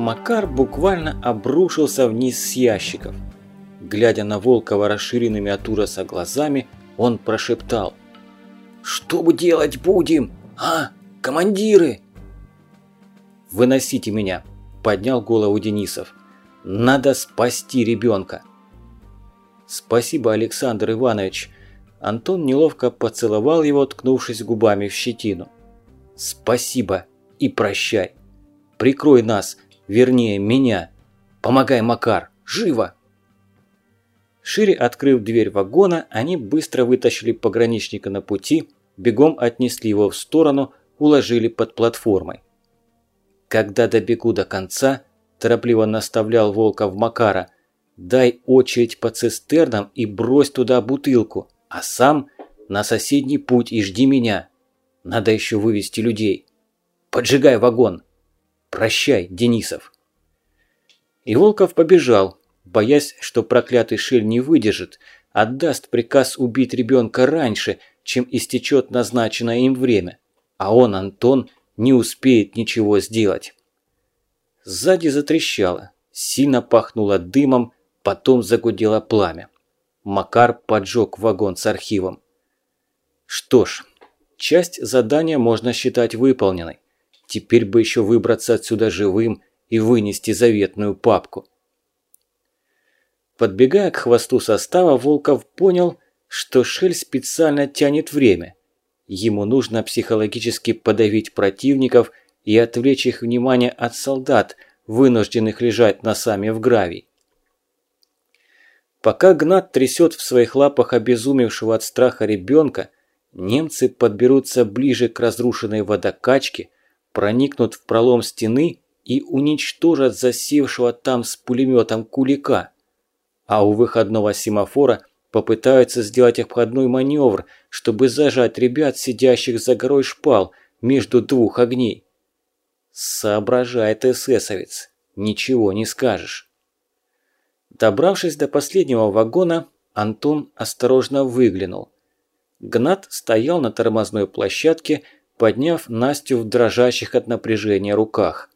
Макар буквально обрушился вниз с ящиков. Глядя на Волкова расширенными от ужаса глазами, он прошептал. «Что делать будем? А, командиры?» «Выносите меня!» – поднял голову Денисов. «Надо спасти ребенка!» «Спасибо, Александр Иванович!» Антон неловко поцеловал его, ткнувшись губами в щетину. «Спасибо и прощай! Прикрой нас, вернее меня! Помогай, Макар! Живо!» Шире открыв дверь вагона, они быстро вытащили пограничника на пути, бегом отнесли его в сторону, уложили под платформой. Когда добегу до конца, торопливо наставлял Волков Макара, дай очередь по цистернам и брось туда бутылку, а сам на соседний путь и жди меня. Надо еще вывести людей. Поджигай вагон. Прощай, Денисов. И Волков побежал, боясь, что проклятый Шель не выдержит, отдаст приказ убить ребенка раньше, чем истечет назначенное им время. А он, Антон, не успеет ничего сделать. Сзади затрещало, сильно пахнуло дымом, потом загудело пламя. Макар поджег вагон с архивом. Что ж, часть задания можно считать выполненной. Теперь бы еще выбраться отсюда живым и вынести заветную папку. Подбегая к хвосту состава, Волков понял, что Шель специально тянет время. Ему нужно психологически подавить противников и отвлечь их внимание от солдат, вынужденных лежать носами в гравий. Пока Гнат трясет в своих лапах обезумевшего от страха ребенка, немцы подберутся ближе к разрушенной водокачке, проникнут в пролом стены и уничтожат засевшего там с пулеметом кулика а у выходного семафора попытаются сделать обходной маневр, чтобы зажать ребят, сидящих за горой шпал, между двух огней. Соображает эсэсовец, ничего не скажешь. Добравшись до последнего вагона, Антон осторожно выглянул. Гнат стоял на тормозной площадке, подняв Настю в дрожащих от напряжения руках.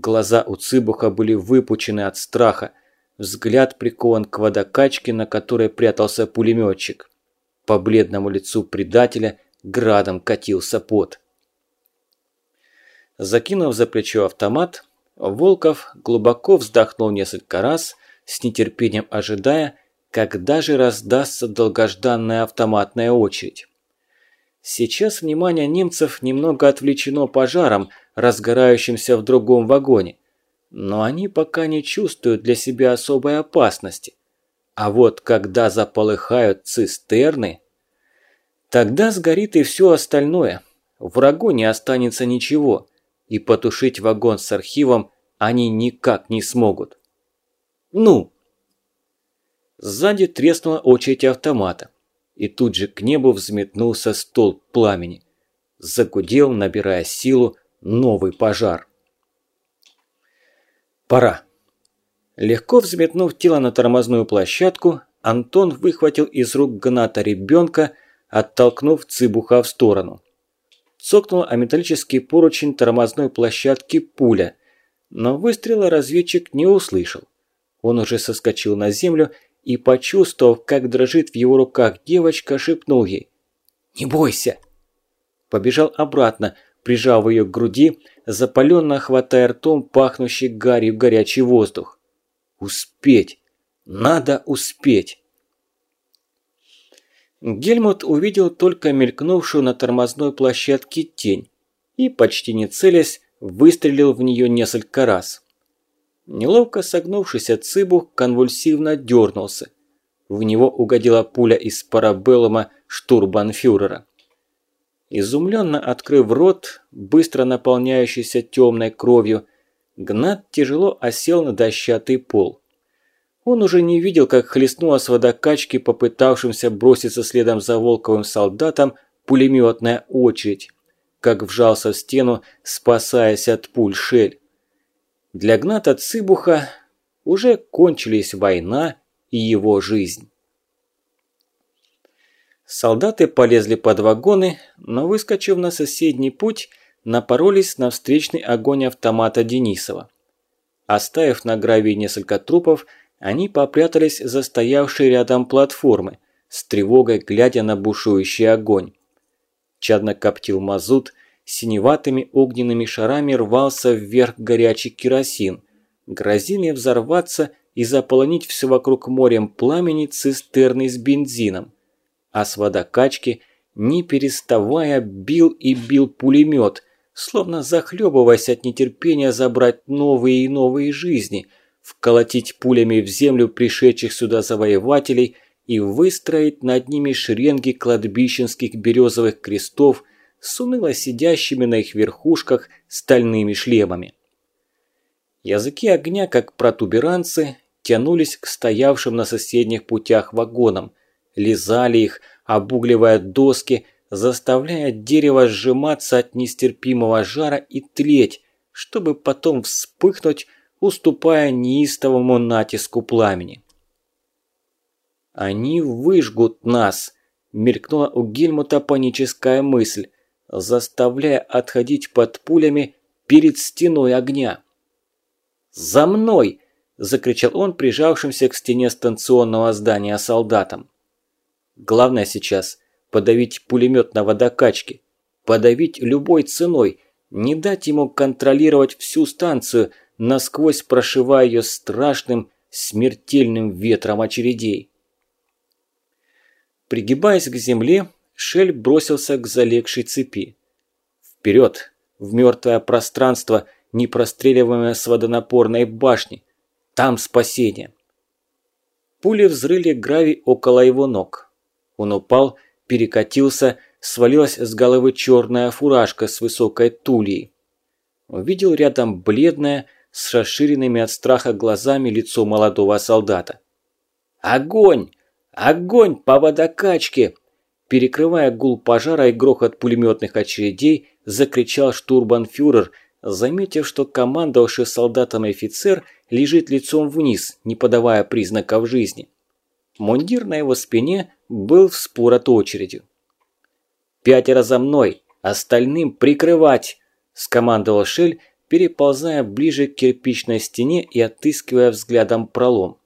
Глаза у Цыбуха были выпучены от страха, Взгляд прикован к водокачке, на которой прятался пулеметчик. По бледному лицу предателя градом катился пот. Закинув за плечо автомат, Волков глубоко вздохнул несколько раз, с нетерпением ожидая, когда же раздастся долгожданная автоматная очередь. Сейчас внимание немцев немного отвлечено пожаром, разгорающимся в другом вагоне но они пока не чувствуют для себя особой опасности. А вот когда заполыхают цистерны, тогда сгорит и все остальное. Врагу не останется ничего, и потушить вагон с архивом они никак не смогут. Ну! Сзади треснула очередь автомата, и тут же к небу взметнулся столб пламени. Загудел, набирая силу, новый пожар. Пора. Легко взметнув тело на тормозную площадку, Антон выхватил из рук Гната ребенка, оттолкнув Цыбуха в сторону. Цокнула о металлический поручень тормозной площадки пуля, но выстрела разведчик не услышал. Он уже соскочил на землю и, почувствовав, как дрожит в его руках девочка, шепнул ей «Не бойся!» Побежал обратно, прижав ее к груди, запаленно хватая ртом пахнущий гарью горячий воздух. Успеть! Надо успеть! Гельмут увидел только мелькнувшую на тормозной площадке тень и, почти не целясь, выстрелил в нее несколько раз. Неловко согнувшийся цыбух конвульсивно дернулся. В него угодила пуля из парабеллума штурбанфюрера. Изумленно открыв рот, быстро наполняющийся темной кровью, Гнат тяжело осел на дощатый пол. Он уже не видел, как хлестнула с водокачки попытавшимся броситься следом за Волковым солдатом пулеметная очередь, как вжался в стену, спасаясь от пуль шель. Для Гната Цыбуха уже кончились война и его жизнь. Солдаты полезли под вагоны, но, выскочив на соседний путь, напоролись на встречный огонь автомата Денисова. Оставив на гравии несколько трупов, они попрятались за стоявшие рядом платформы, с тревогой глядя на бушующий огонь. Чадно коптил мазут, синеватыми огненными шарами рвался вверх горячий керосин, грозили взорваться и заполонить все вокруг морем пламени цистерны с бензином. А с водокачки, не переставая, бил и бил пулемет, словно захлебываясь от нетерпения забрать новые и новые жизни, вколотить пулями в землю пришедших сюда завоевателей и выстроить над ними шеренги кладбищенских березовых крестов с уныло сидящими на их верхушках стальными шлемами. Языки огня, как протуберанцы, тянулись к стоявшим на соседних путях вагонам, лизали их, обугливая доски, заставляя дерево сжиматься от нестерпимого жара и тлеть, чтобы потом вспыхнуть, уступая неистовому натиску пламени. «Они выжгут нас!» – мелькнула у Гельмута паническая мысль, заставляя отходить под пулями перед стеной огня. «За мной!» – закричал он прижавшимся к стене станционного здания солдатам. «Главное сейчас – подавить пулемет на водокачке, подавить любой ценой, не дать ему контролировать всю станцию, насквозь прошивая ее страшным, смертельным ветром очередей». Пригибаясь к земле, Шель бросился к залегшей цепи. Вперед, в мертвое пространство – непростреливаемая с водонапорной башни. Там спасение. Пули взрыли гравий около его ног. Он упал, перекатился, свалилась с головы черная фуражка с высокой тульей. Увидел рядом бледное, с расширенными от страха глазами лицо молодого солдата. «Огонь! Огонь по водокачке!» Перекрывая гул пожара и грохот пулеметных очередей, закричал штурбанфюрер – заметив, что командовавший солдатом офицер лежит лицом вниз, не подавая признаков жизни. Мундир на его спине был вспорот очередью. «Пятеро за мной, остальным прикрывать!» – скомандовал Шель, переползая ближе к кирпичной стене и отыскивая взглядом пролом.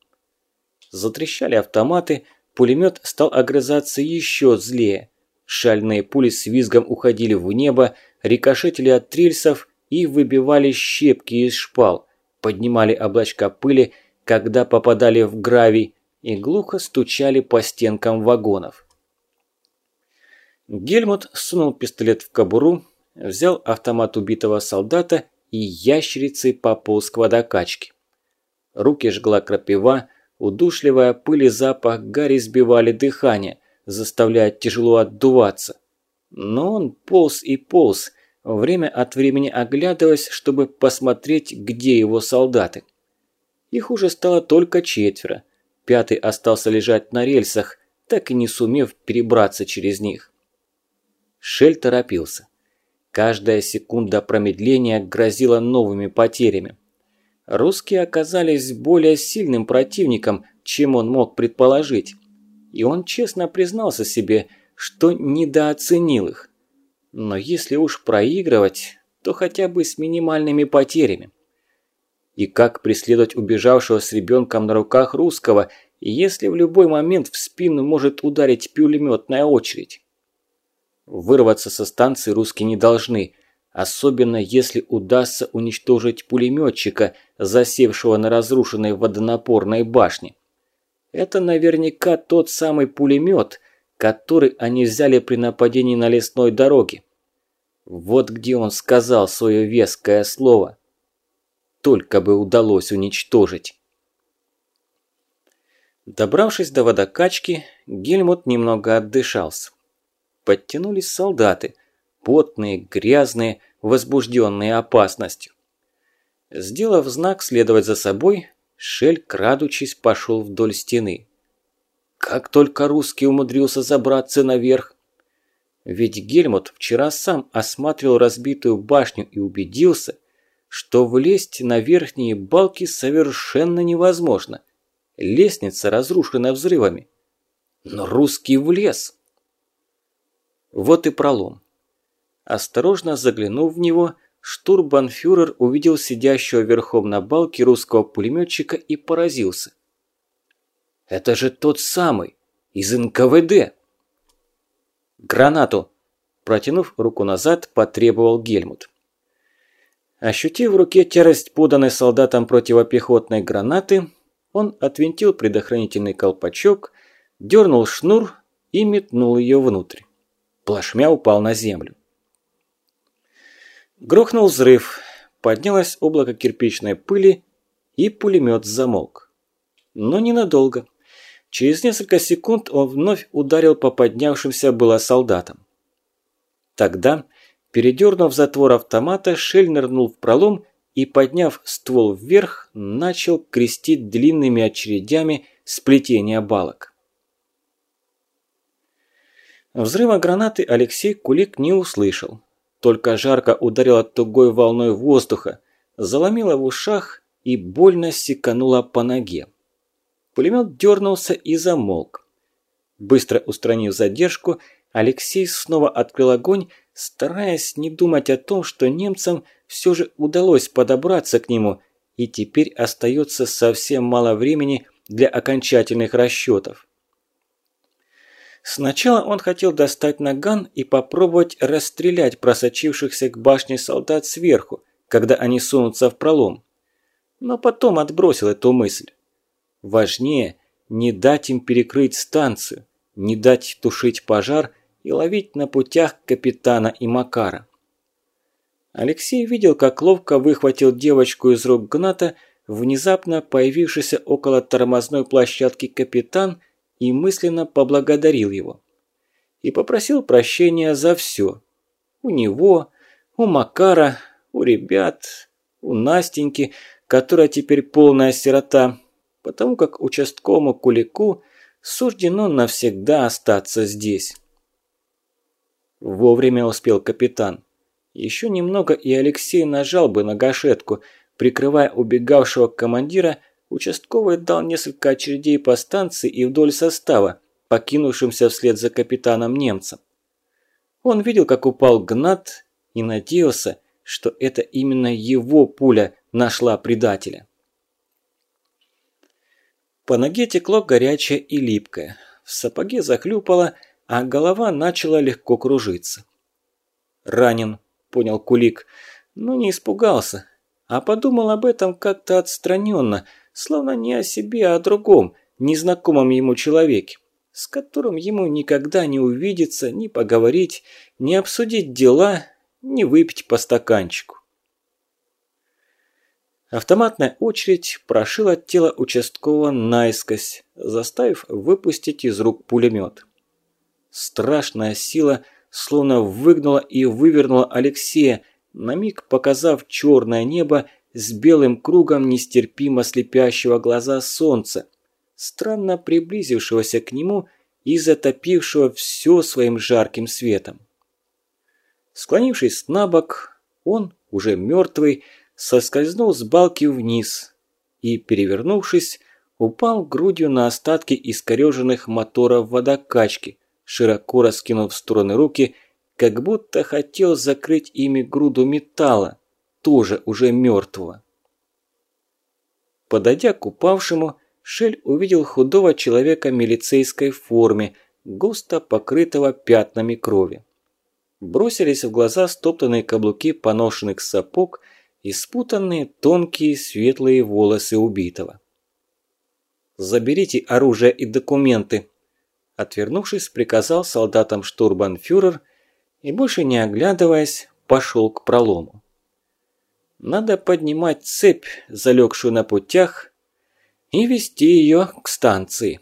Затрещали автоматы, пулемет стал огрызаться еще злее. Шальные пули с визгом уходили в небо, рикошетили от рельсов и выбивали щепки из шпал, поднимали облачка пыли, когда попадали в гравий, и глухо стучали по стенкам вагонов. Гельмут сунул пистолет в кобуру, взял автомат убитого солдата и ящерицей пополз к водокачке. Руки жгла крапива, удушливая пыль и запах гари сбивали дыхание, заставляя тяжело отдуваться. Но он полз и полз, время от времени оглядываясь, чтобы посмотреть, где его солдаты. Их уже стало только четверо. Пятый остался лежать на рельсах, так и не сумев перебраться через них. Шель торопился. Каждая секунда промедления грозила новыми потерями. Русские оказались более сильным противником, чем он мог предположить. И он честно признался себе, что недооценил их. Но если уж проигрывать, то хотя бы с минимальными потерями. И как преследовать убежавшего с ребенком на руках русского, если в любой момент в спину может ударить пулеметная очередь? Вырваться со станции русские не должны, особенно если удастся уничтожить пулеметчика, засевшего на разрушенной водонапорной башне. Это наверняка тот самый пулемет, который они взяли при нападении на лесной дороге. Вот где он сказал свое веское слово. Только бы удалось уничтожить. Добравшись до водокачки, Гельмут немного отдышался. Подтянулись солдаты, потные, грязные, возбужденные опасностью. Сделав знак следовать за собой, Шель, крадучись, пошел вдоль стены. Как только русский умудрился забраться наверх. Ведь Гельмут вчера сам осматривал разбитую башню и убедился, что влезть на верхние балки совершенно невозможно. Лестница разрушена взрывами. Но русский влез. Вот и пролом. Осторожно заглянув в него, штурбанфюрер увидел сидящего верхом на балке русского пулеметчика и поразился. «Это же тот самый, из НКВД!» «Гранату!» – протянув руку назад, потребовал Гельмут. Ощутив в руке тярость поданной солдатам противопехотной гранаты, он отвинтил предохранительный колпачок, дернул шнур и метнул ее внутрь. Плашмя упал на землю. Грохнул взрыв, поднялось облако кирпичной пыли, и пулемет замолк. Но ненадолго. Через несколько секунд он вновь ударил по поднявшимся было солдатам. Тогда, передернув затвор автомата, Шель нырнул в пролом и, подняв ствол вверх, начал крестить длинными очередями сплетения балок. Взрыва гранаты Алексей Кулик не услышал. Только жарко ударило тугой волной воздуха, заломило в ушах и больно секануло по ноге. Пулемет дернулся и замолк. Быстро устранив задержку, Алексей снова открыл огонь, стараясь не думать о том, что немцам все же удалось подобраться к нему, и теперь остается совсем мало времени для окончательных расчетов. Сначала он хотел достать наган и попробовать расстрелять просочившихся к башне солдат сверху, когда они сунутся в пролом. Но потом отбросил эту мысль. Важнее не дать им перекрыть станцию, не дать тушить пожар и ловить на путях капитана и Макара. Алексей видел, как ловко выхватил девочку из рук Гната внезапно появившийся около тормозной площадки капитан и мысленно поблагодарил его. И попросил прощения за все. У него, у Макара, у ребят, у Настеньки, которая теперь полная сирота, потому как участковому Кулику суждено навсегда остаться здесь. Вовремя успел капитан. Еще немного и Алексей нажал бы на гашетку, прикрывая убегавшего командира, участковый дал несколько очередей по станции и вдоль состава, покинувшимся вслед за капитаном немцем. Он видел, как упал Гнат и надеялся, что это именно его пуля нашла предателя. По ноге текло горячее и липкое. В сапоге захлюпало, а голова начала легко кружиться. «Ранен», – понял Кулик, но не испугался, а подумал об этом как-то отстраненно, словно не о себе, а о другом, незнакомом ему человеке, с которым ему никогда не увидеться, ни поговорить, ни обсудить дела, ни выпить по стаканчику. Автоматная очередь прошила тело участкового наискось, заставив выпустить из рук пулемет. Страшная сила словно выгнула и вывернула Алексея, на миг показав черное небо с белым кругом нестерпимо слепящего глаза солнца, странно приблизившегося к нему и затопившего все своим жарким светом. Склонившись на бок, он, уже мертвый, соскользнул с балки вниз и, перевернувшись, упал грудью на остатки искореженных моторов водокачки, широко раскинув в стороны руки, как будто хотел закрыть ими груду металла, тоже уже мертвого. Подойдя к упавшему, Шель увидел худого человека в милицейской форме, густо покрытого пятнами крови. Бросились в глаза стоптанные каблуки поношенных сапог – и спутанные тонкие светлые волосы убитого. «Заберите оружие и документы», – отвернувшись, приказал солдатам штурбанфюрер и, больше не оглядываясь, пошел к пролому. Надо поднимать цепь, залегшую на путях, и вести ее к станции.